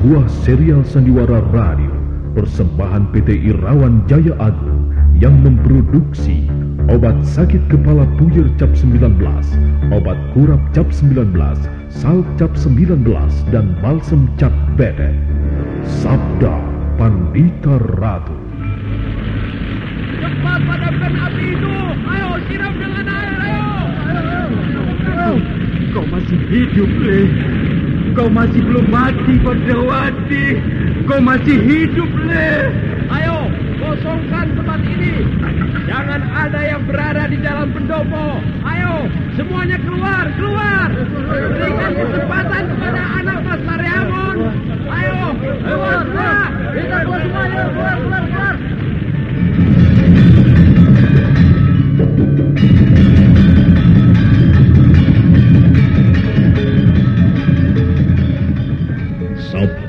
Sebuah serial sandiwara radio Persembahan PT Irawan Jaya Agung Yang memproduksi Obat sakit kepala puyir cap 19 Obat kurap cap 19 Sal cap 19 Dan balsem cap bedek Sabda Pandita Ratu Cepat padamkan api itu. Ayo, siram dengan air, ayo. Kau, kau masih hidup, Le. Kau masih belum mati, Padrawati. Kau masih hidup, Le. Ayo, kosongkan tempat ini. Jangan ada yang berada di dalam pendopo. Ayo, semuanya keluar, keluar. Berikan kesempatan kepada anak Mas Mariamon. Ayo, keluar, keluar. Kita keluar semuanya, keluar, keluar, keluar.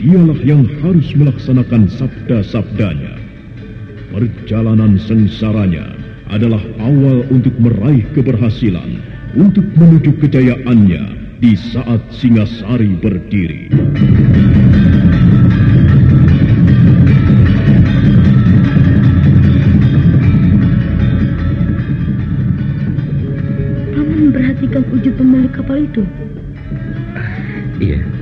dialah yang harus melaksanakan sabda-sabdanya. Perjalanan sengsaranya adalah awal untuk meraih keberhasilan, untuk menuju kejayaannya di saat Singasari berdiri. Paman memperhatikan wujud pemilik kapal itu. Iya.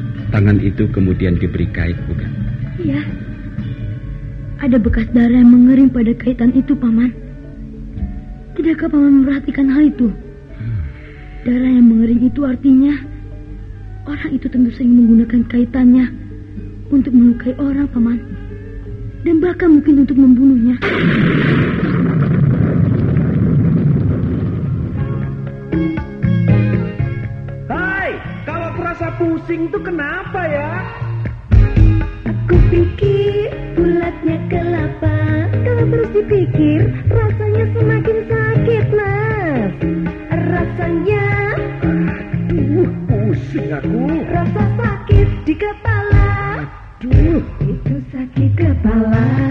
Tangan itu kemudian diberi kait, bukan? Iya. Ada bekas darah yang mengering pada kaitan itu, paman. Tidakkah paman memperhatikan hal itu? Darah yang mengering itu artinya orang itu tentu saja menggunakan kaitannya untuk melukai orang, paman. Dan bahkan mungkin untuk membunuhnya. Pusing tuh kenapa ya? Aku pikir bulatnya kelapa. Kalau terus dipikir rasanya semakin sakit mas. Rasanya Duh, pusing aku. rasa sakit di kepala. Duh, Itu sakit kepala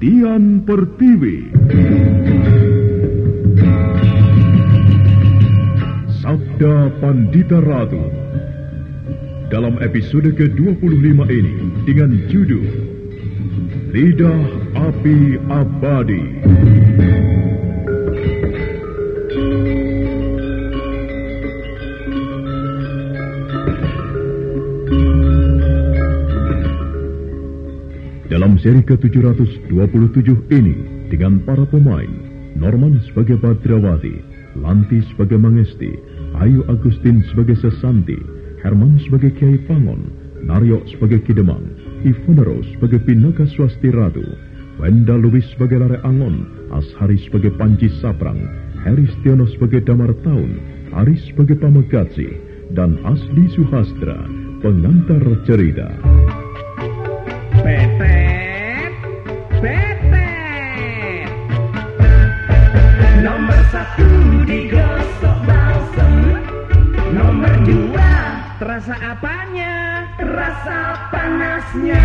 Dian Pertiwi. Sabda Pandita Ratu dalam episode ke-25 ini dengan judul Lidah Api Abadi. Dalam seri ke-727 ini dengan para pemain Norman sebagai Badrawati, Lanti sebagai Mangesti, Ayu Agustin sebagai Sesanti, Herman sebagai Kiai Pangon, Naryo sebagai Kidemang, Ivonero sebagai Pinaka Swasti Ratu, Wenda Lubis sebagai Lare Angon, Ashari sebagai Panji Saprang, Heri Stiono sebagai Damar Taun, Aris sebagai Pamegatsi, dan Asli Suhastra, pengantar cerita. Petet, satu digosok balsem Nomor dua Terasa apanya? rasa panasnya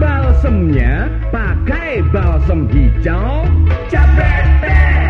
Balsemnya pakai balsem hijau. Cabete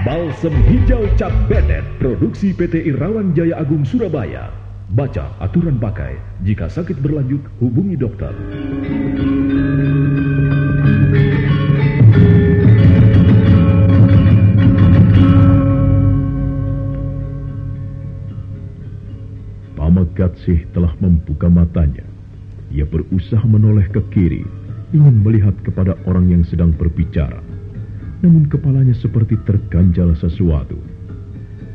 Balsam hijau cap betet produksi PT Irawan Jaya Agung Surabaya. Baca aturan pakai. Jika sakit berlanjut, hubungi dokter. Pamekatsih telah membuka matanya. Ia berusaha menoleh ke kiri, ingin melihat kepada orang yang sedang berbicara. Namun kepalanya seperti terganjal sesuatu.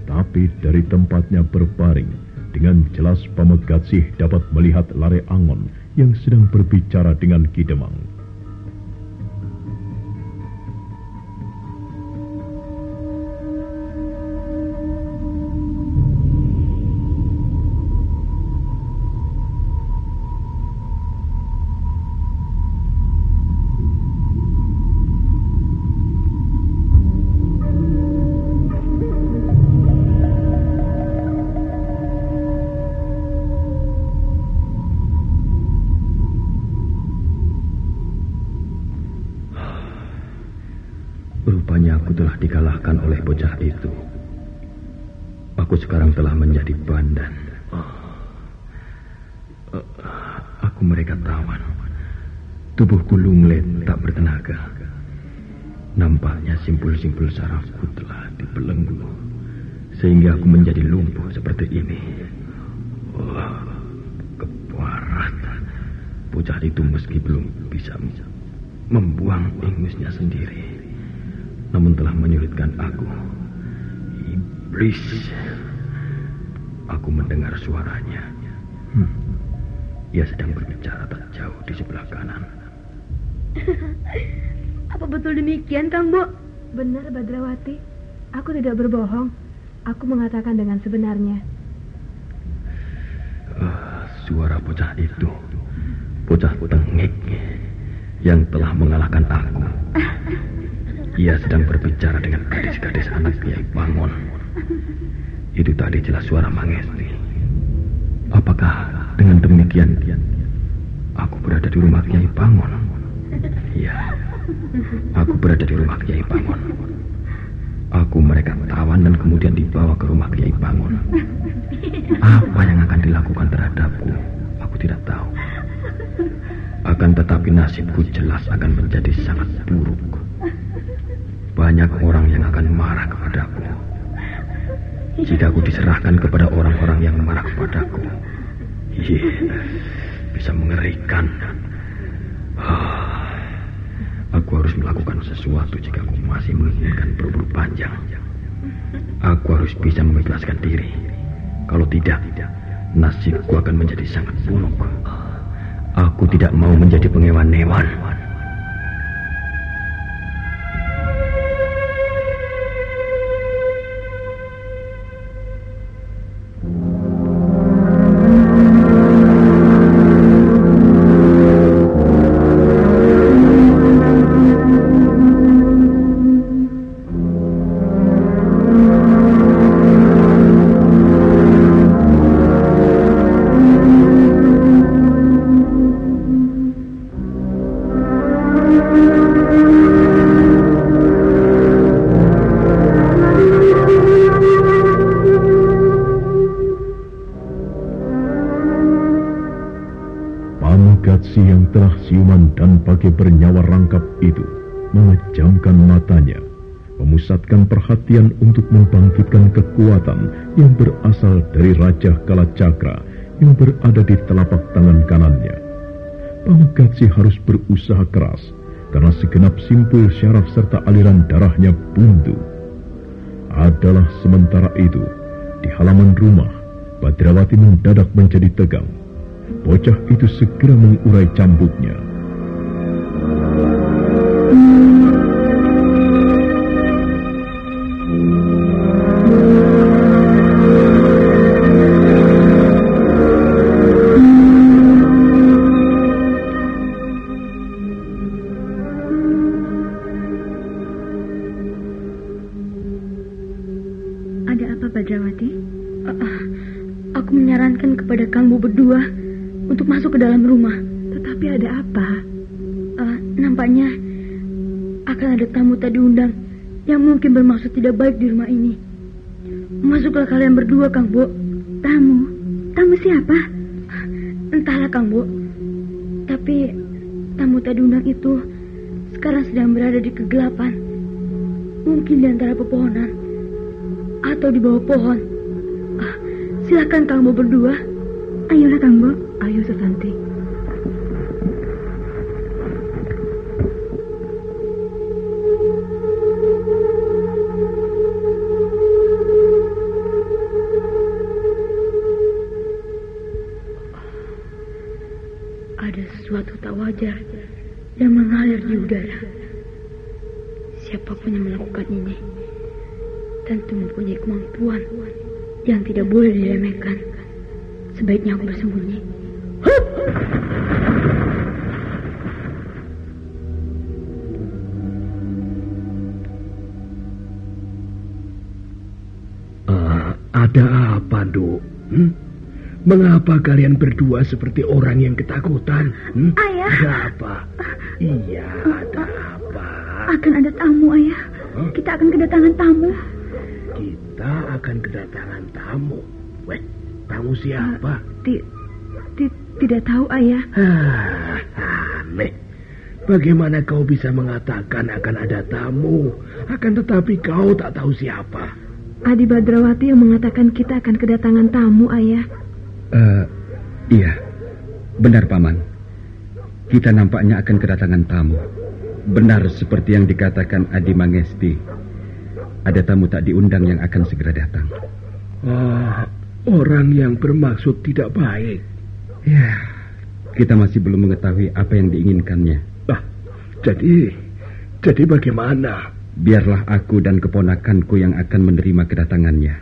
Tapi dari tempatnya berbaring, dengan jelas Pamekatsih dapat melihat Lare Angon yang sedang berbicara dengan Kidemang. Nampaknya simpul-simpul sarafku telah dibelenggu. Sehingga aku menjadi lumpuh seperti ini. Wah, keparat. Bocah itu meski belum bisa membuang ingusnya sendiri namun telah menyulitkan aku. Iblis. Aku mendengar suaranya. Hmm. Ia sedang berbicara tak jauh di sebelah kanan. Apa betul demikian, Kang Bo? Benar, Badrawati. Aku tidak berbohong. Aku mengatakan dengan sebenarnya. Ah, suara bocah itu. Bocah tengik yang telah mengalahkan aku. Ia sedang berbicara dengan gadis-gadis anak Kiai Bangun. Itu tadi jelas suara Mangesti. Apakah dengan demikian aku berada di rumah Kiai Bangun? Iya, aku berada di rumah Kiai Bangun. Aku mereka tawan dan kemudian dibawa ke rumah Kiai Bangun. Apa yang akan dilakukan terhadapku? Aku tidak tahu. Akan tetapi nasibku jelas akan menjadi sangat buruk. Banyak orang yang akan marah kepadaku. Jika aku diserahkan kepada orang-orang yang marah kepadaku. Iya, bisa mengerikan. Ah, Aku harus melakukan sesuatu jika aku masih menginginkan berburu panjang. Aku harus bisa membebaskan diri. Kalau tidak, nasibku akan menjadi sangat buruk. Aku tidak mau menjadi pengewan-newan. Perhatian untuk membangkitkan kekuatan yang berasal dari Raja Kalacakra yang berada di telapak tangan kanannya. Pamukatsi harus berusaha keras karena segenap simpul syaraf serta aliran darahnya buntu. Adalah sementara itu, di halaman rumah, Badrawati mendadak menjadi tegang. Bocah itu segera mengurai cambuknya. Ada Kalian berdua, Kang Bo. Tamu? Tamu siapa? Entahlah, Kang Bo. Tapi tamu tak diundang itu sekarang sedang berada di kegelapan. Mungkin di antara pepohonan atau di bawah pohon. Ah, silakan Kang Bo berdua. Ayolah Kang Bo. Ayo Susanti. Di udara. Siapa pun yang melakukan ini tentu mempunyai kemampuan yang tidak boleh diremehkan. Sebaiknya aku bersembunyi. Ah, ada apa, Duk? Hmm? Mengapa kalian berdua seperti orang yang ketakutan? Hmm? Ayah. Ada apa? Iya, ada apa? Akan ada tamu, Ayah. Hah? Kita akan kedatangan tamu. Kita akan kedatangan tamu. Weh, tamu siapa? Ti, ti, tidak tahu, Ayah. Ah, aneh. Bagaimana kau bisa mengatakan akan ada tamu, akan tetapi kau tak tahu siapa? Adi Badrawati yang mengatakan kita akan kedatangan tamu, Ayah. Eh, iya, benar paman. Kita nampaknya akan kedatangan tamu. Benar seperti yang dikatakan Adi Mangesti. Ada tamu tak diundang yang akan segera datang. Oh, orang yang bermaksud tidak baik. Ya, kita masih belum mengetahui apa yang diinginkannya. Ah, jadi, jadi bagaimana? Biarlah aku dan keponakanku yang akan menerima kedatangannya.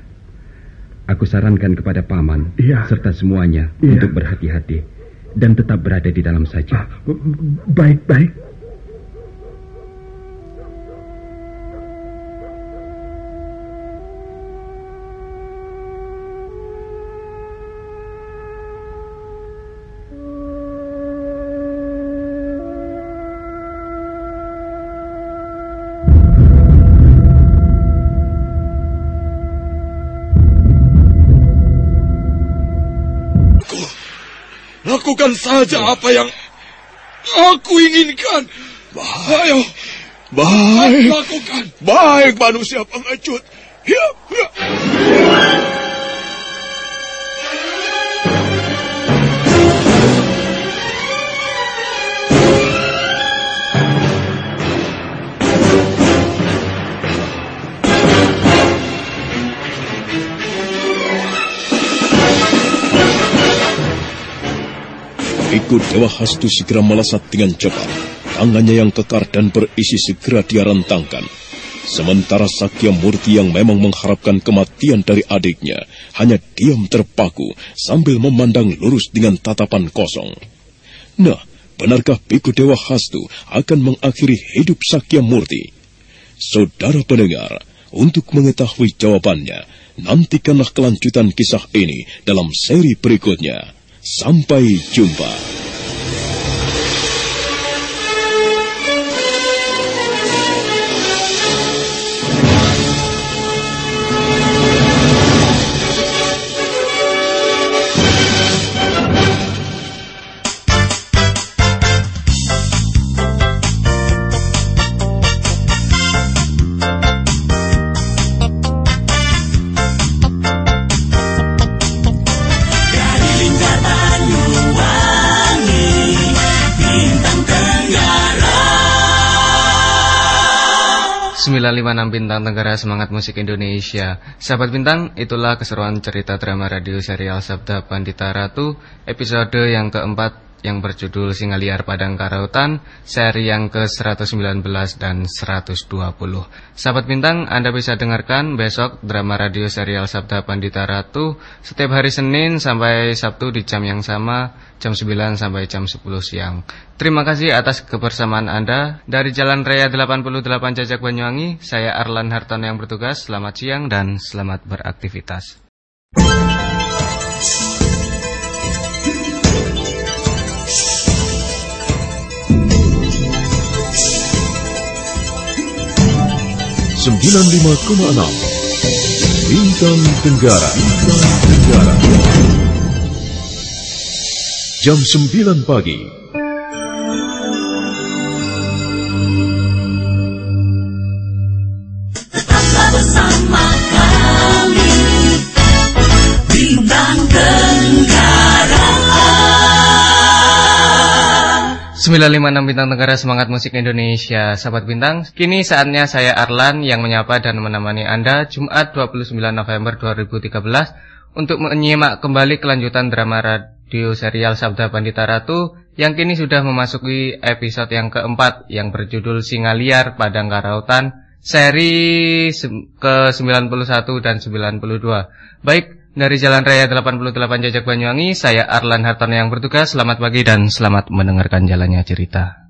Aku sarankan kepada paman Iya. serta semuanya Iya. untuk berhati-hati dan tetap berada di dalam saja. Baik-baik. Lakukan saja apa yang aku inginkan. Ayo, Baik, lakukan. baik manusia pengecut. Ya, ya. Ikut Dewa Hastu segera melesat dengan cepat. Tangannya yang kekar dan berisi segera dia rentangkan. Sementara Sakya Murti yang memang mengharapkan kematian dari adiknya, hanya diam terpaku sambil memandang lurus dengan tatapan kosong. Nah, benarkah Biku Dewa Hastu akan mengakhiri hidup Sakya Murti? Saudara pendengar, untuk mengetahui jawabannya, nantikanlah kelanjutan kisah ini dalam seri berikutnya. Sampai jumpa. 956 Bintang Tenggara Semangat Musik Indonesia. Sahabat Bintang, itulah keseruan cerita drama radio serial Sabda Pandita Ratu Episode yang keempat yang berjudul Singa Liar Padang Karautan Seri yang ke-119 dan 120 Sahabat Bintang, Anda bisa dengarkan besok drama radio serial Sabda Pandita Ratu Setiap hari Senin sampai Sabtu di jam yang sama Jam 9 sampai jam 10 siang. Terima kasih atas kebersamaan Anda. Dari Jalan Raya 88 Jajak Banyuwangi Saya Arlan Hartono yang bertugas. Selamat siang dan selamat beraktivitas Sembilan lima koma enam. Bintang Tenggara Bintang Tenggara. Jam sembilan pagi. Tetaplah bersama kami. Bintang Tenggara 956 Bintang Tenggara Semangat Musik Indonesia. Sahabat Bintang Kini saatnya saya Arlan yang menyapa dan menemani Anda Jumat 29 November 2013 Untuk menyimak kembali kelanjutan drama radio serial Sabda Pandita Ratu Yang kini sudah memasuki episode yang keempat Yang berjudul Singa Liar Padang Karautan Seri ke-91 dan 92 Baik, dari Jalan Raya 88 Jajak Banyuwangi, saya Arlan Hartono yang bertugas. Selamat pagi dan selamat mendengarkan jalannya cerita.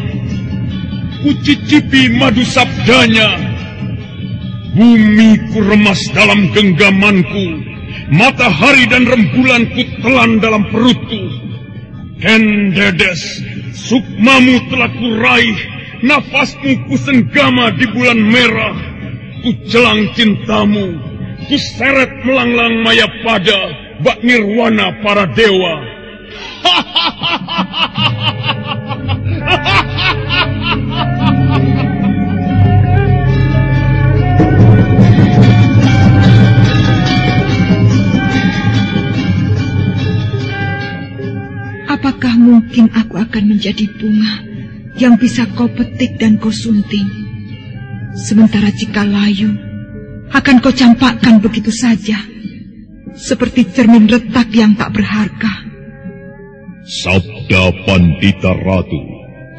Kucicipi madu sabdanya. Bumi ku remas dalam genggamanku. Matahari dan rembulan ku telan dalam perutku Ken Dedes Sukmamu telah kuraih Nafasmu ku senggama di bulan merah. Ku jelang cintamu. Ku seret melanglang maya pada. Bak nirwana para dewa Apakah mungkin aku akan menjadi bunga yang bisa kau petik dan kau sunting? Sementara jika layu, akan kau campakkan begitu saja, seperti cermin retak yang tak berharga. Sabda Pandita Ratu,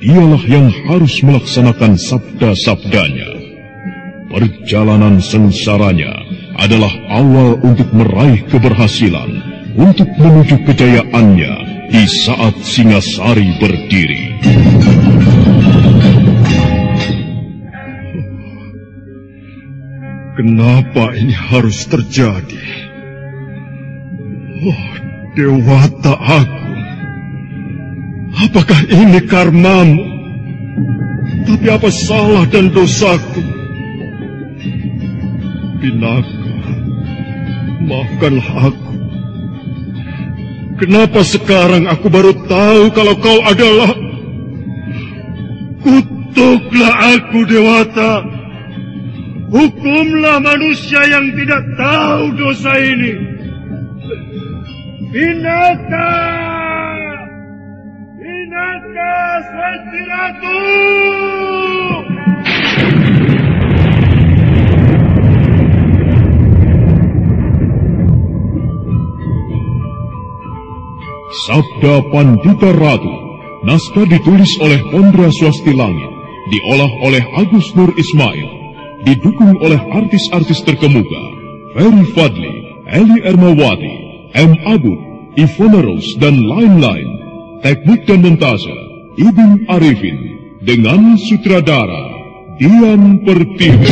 dialah yang harus melaksanakan sabda-sabdanya. Perjalanan sengsaranya adalah awal untuk meraih keberhasilan, untuk menuju kejayaannya di saat Singasari berdiri. Kenapa ini harus terjadi? Oh, Dewata aku. Apakah ini karmamu? Tapi apa salah dan dosaku? Pinaka, maafkanlah aku. Kenapa sekarang aku baru tahu kalau kau adalah... Kutuklah aku, Dewata. Hukumlah manusia yang tidak tahu dosa ini. Binasa! Sabda Pandita Ratu, naskah ditulis oleh Pondra Swasti Langit, diolah oleh Agus Nur Ismail, didukung oleh artis-artis terkemuka, Ferry Fadli, Eli Ermawati, M. Abud, Ivona Rose, dan lain-lain. Teknik dan montase, Ibn Arifin, dengan sutradara, Dian Pertiwi.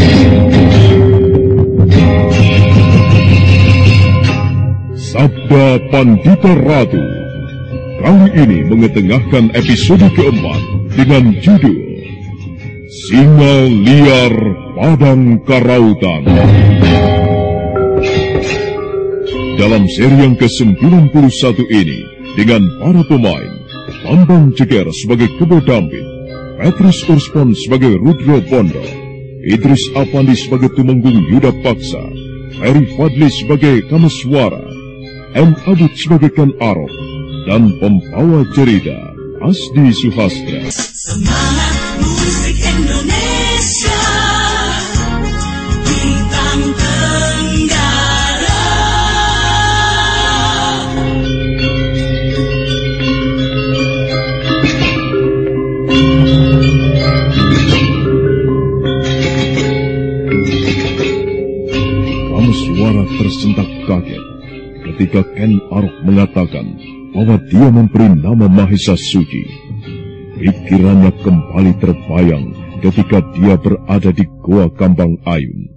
Sabda Pandita Ratu Kali ini mengetengahkan episode keempat dengan judul Singa Liar Padang Karautan. Dalam seri yang ke-91 ini, dengan para pemain, Bambang Ceger sebagai Kebo Dampit, Petrus Urspon sebagai Rudro Bondo, Idris Apandi sebagai Tumenggung Yuda Paksa, Ferry Fadli sebagai Kamaswara, M. Abud sebagai Ken Arok, dan pembawa cerita Asdi Suhastra. Semangat musik ketika Ken Arok mengatakan bahwa dia memberi nama Mahesa Suci. Pikirannya kembali terbayang ketika dia berada di Goa Kambang Ayun.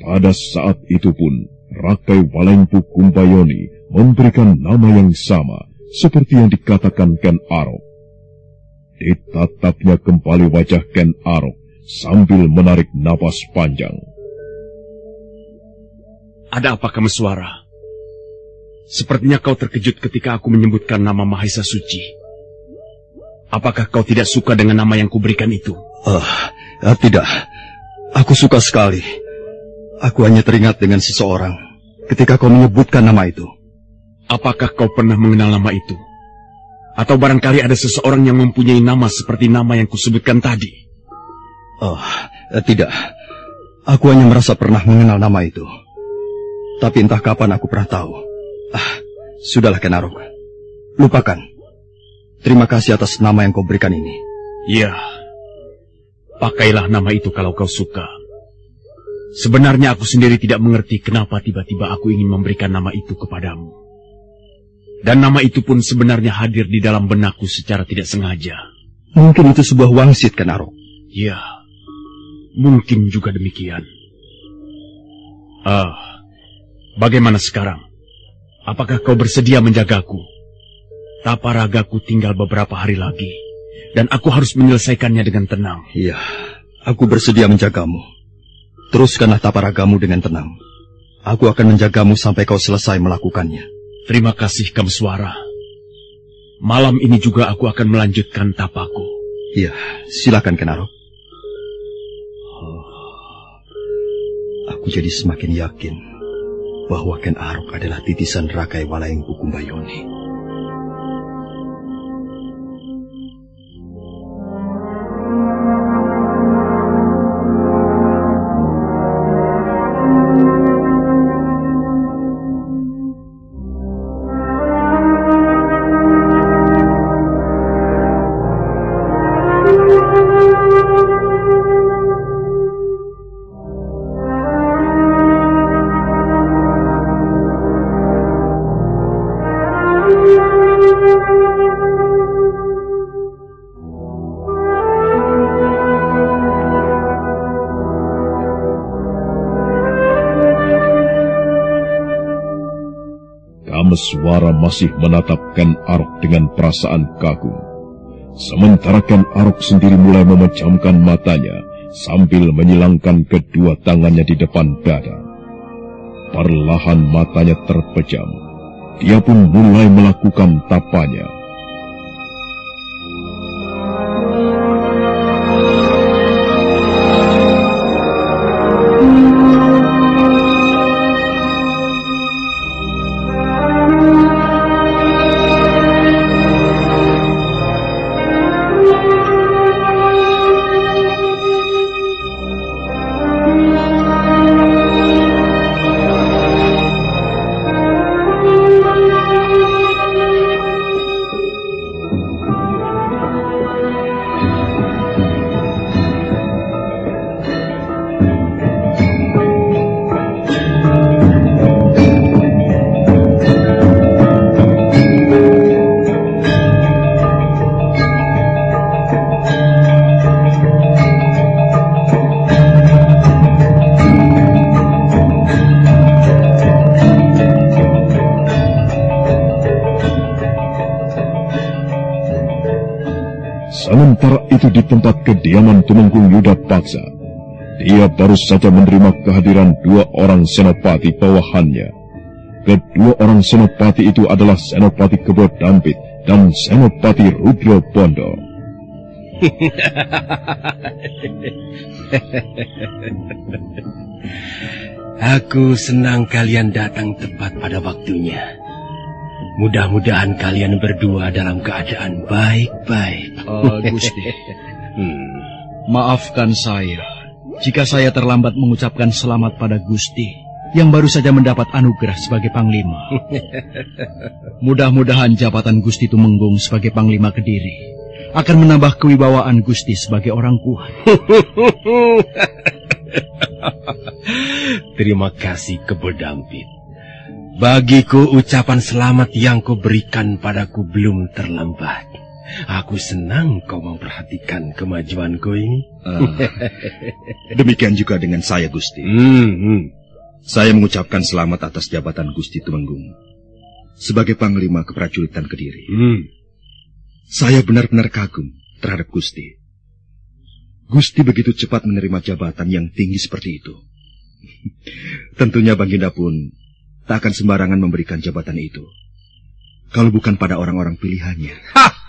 Pada saat itu pun, Rakai Walengpu Kumbayoni memberikan nama yang sama seperti yang dikatakan Ken Arok. Ditatapnya kembali wajah Ken Arok sambil menarik napas panjang. Ada apa kamu suara? Sepertinya kau terkejut ketika aku menyebutkan nama Mahesa Suci. Apakah kau tidak suka dengan nama yang kuberikan itu? Ah, ah, tidak. Aku suka sekali. Aku hanya teringat dengan seseorang ketika kau menyebutkan nama itu. Apakah kau pernah mengenal nama itu? Atau barangkali ada seseorang yang mempunyai nama seperti nama yang kusebutkan tadi? Oh, eh, tidak. Aku hanya merasa pernah mengenal nama itu. Tapi entah kapan aku pernah tahu. Ah, sudahlah Kenarok. Lupakan. Terima kasih atas nama yang kau berikan ini. Ya, pakailah nama itu kalau kau suka. Sebenarnya aku sendiri tidak mengerti kenapa tiba-tiba aku ingin memberikan nama itu kepadamu. Dan nama itu pun sebenarnya hadir di dalam benakku secara tidak sengaja. Mungkin itu sebuah wangsit, Kenarok. Ya, mungkin juga demikian. Ah, bagaimana sekarang? Apakah kau bersedia menjagaku? Taparagaku tinggal beberapa hari lagi, dan aku harus menyelesaikannya dengan tenang. Iya, aku bersedia menjagamu. Teruskanlah taparagamu dengan tenang. Aku akan menjagamu sampai kau selesai melakukannya. Terima kasih, Kamswara. Malam ini juga aku akan melanjutkan tapaku. Iya, silakan Kenaro. Aku jadi semakin yakin bahwa Ken Arok adalah titisan Rakai Walaing Bukumbayoni. Kameswara masih menatap Ken Arok dengan perasaan kagum. Sementara Ken Arok sendiri mulai memejamkan matanya sambil menyilangkan kedua tangannya di depan dada. Perlahan matanya terpejam. Dia pun mulai melakukan tapanya. Tempat kediaman Tumenggung Yuda Paksa, dia baru saja menerima kehadiran dua orang senopati bawahannya. Kedua orang senopati itu adalah Senopati Kebo Dampit dan Senopati Rudro Bondo. Aku senang kalian datang tepat pada waktunya. Mudah-mudahan kalian berdua dalam keadaan baik-baik. Oh, Gusti. Maafkan saya jika saya terlambat mengucapkan selamat pada Gusti yang baru saja mendapat anugerah sebagai Panglima. Mudah-mudahan jabatan Gusti Tumenggung sebagai Panglima Kediri akan menambah kewibawaan Gusti sebagai orang kuat. Terima kasih kebedampit. Bagiku ucapan selamat yang kau berikan padaku belum terlambat. Aku senang kau memperhatikan kemajuanku ini. Uh, demikian juga dengan saya, Gusti. Hmm, hmm. Saya mengucapkan selamat atas jabatan Gusti Tumenggung sebagai Panglima Keprajuritan Kediri. Hmm. Saya benar-benar kagum terhadap Gusti. Gusti begitu cepat menerima jabatan yang tinggi seperti itu. Tentunya Baginda pun tak akan sembarangan memberikan jabatan itu. Kalau bukan pada orang-orang pilihannya.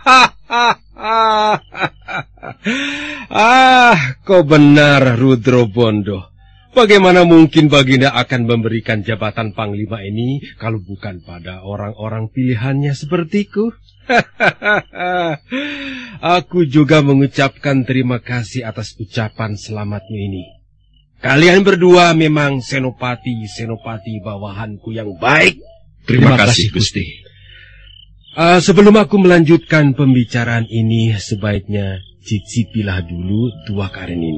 ah, kau benar, Rudro Bondo. Bagaimana mungkin Baginda akan memberikan jabatan Panglima ini kalau bukan pada orang-orang pilihannya sepertiku? Aku juga mengucapkan terima kasih atas ucapan selamatmu ini. Kalian berdua memang senopati-senopati bawahanku yang baik. Terima, Terima kasih, Gusti. Uh, sebelum aku melanjutkan pembicaraan ini, sebaiknya cicipilah dulu dua karen ini.